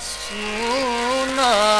soon.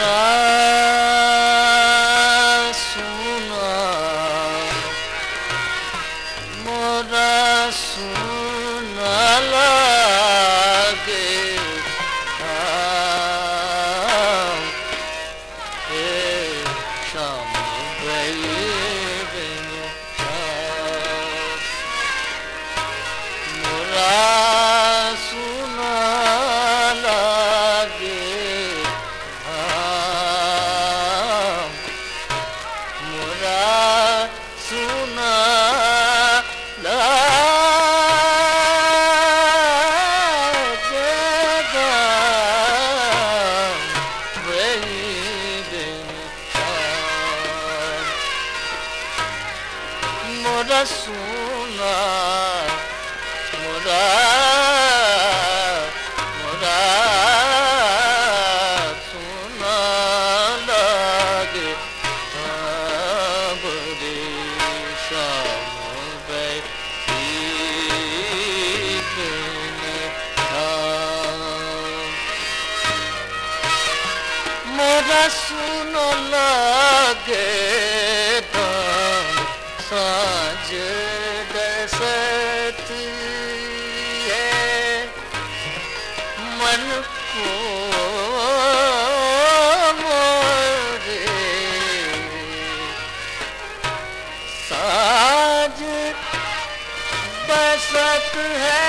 Ah. ਮੁਰਾ ਸੂਨਾ ਮੁਰਾ ਮੁਰਾ ਸੂਨਾ ਲਾਗੇ ਤਾਬਰੇ ਸ਼ਾਮ ਬੈ ਮੁਰਾ ਸੂਨਾ ਲਾਗੇ साज डसती है। मन को मोरे। साज बसत है।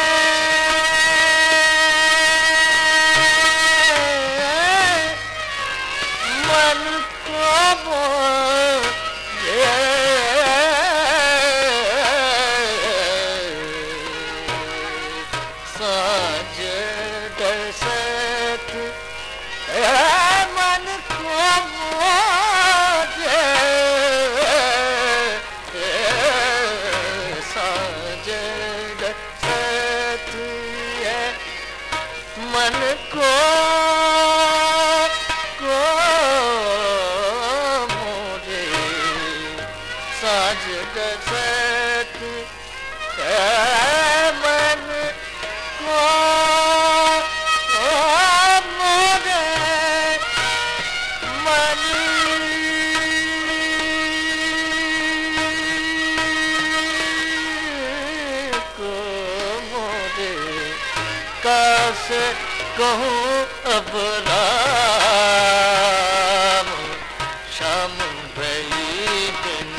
कहूँ अब राम शाम भई दिन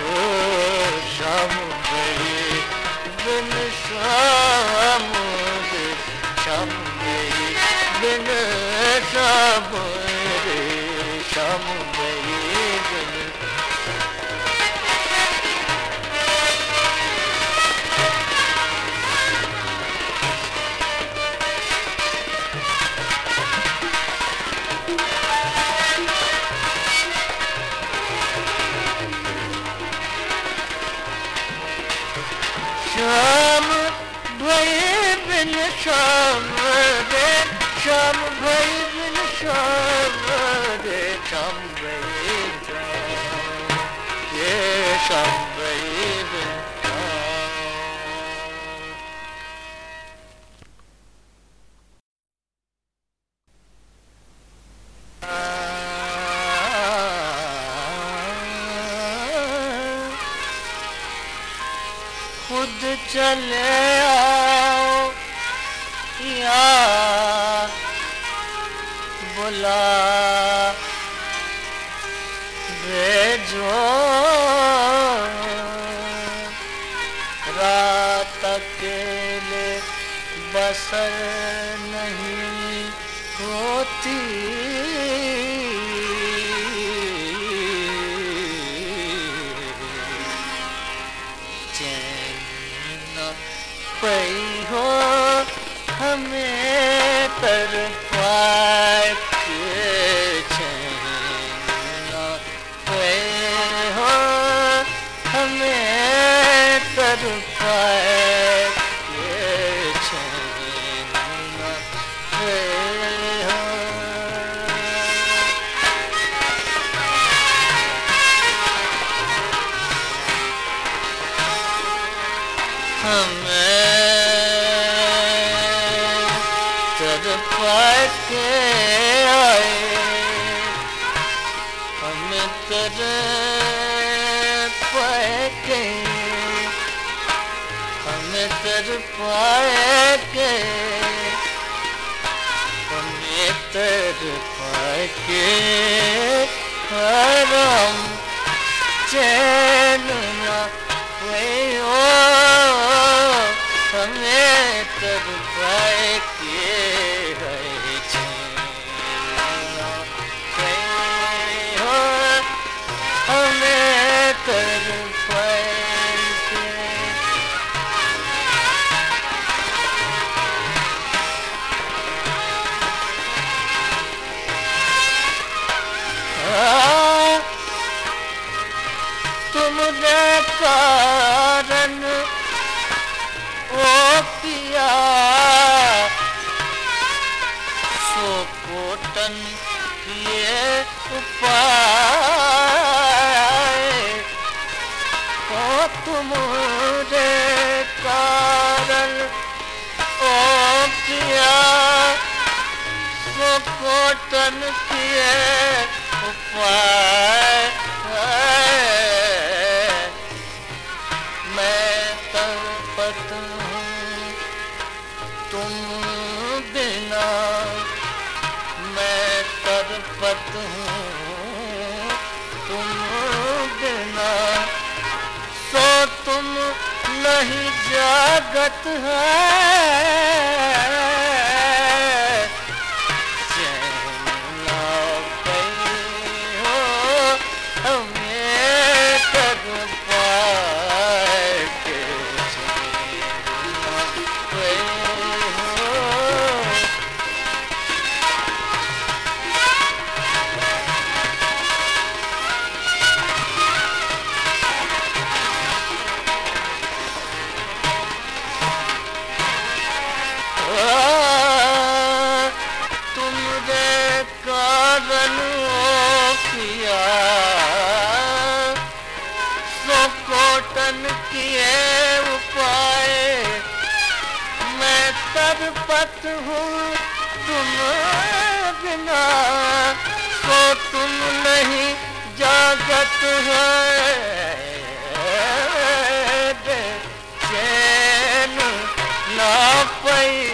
ओ शाम भई दिन शाम शाम भई दिन शाम şömrede Şam beydin şömrede Şam beydin Ye Şam beydin Khud chale अकेले बसर नहीं होती। ਸਰ ਪਾਕੇ ਆਏ, ਹਮ ਤਰ ਪਾਕੇ ਹਮ ਤਰ ਪਾਕੇ ਹਮ ਤਰ ਪਾਕੇ ਹਰਮ ਚੈਨ ਨਾ कोटन किए उपाय मैं तरपत हूँ तुम बिना। मैं तरपत हूँ तुम बिना। सो तुम नहीं जागत है। पत हूँ तुम बिना सो तुम नहीं जागत है। चैन ना तुमरी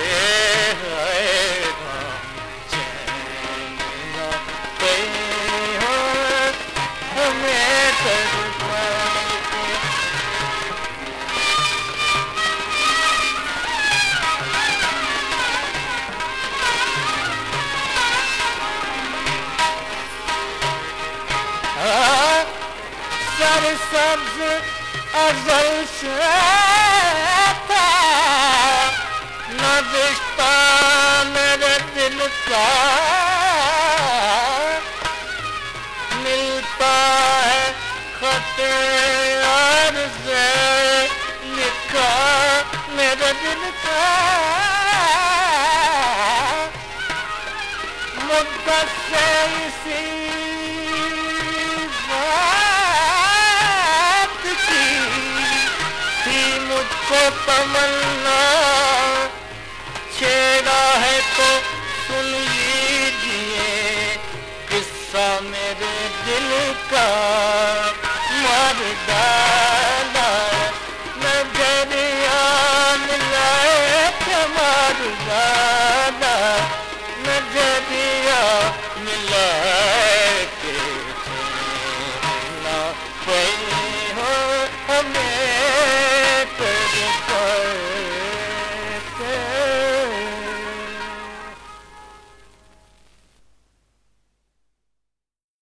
सर सब्ज अजल से था न रिश्ता मेरे दिल इसी पवन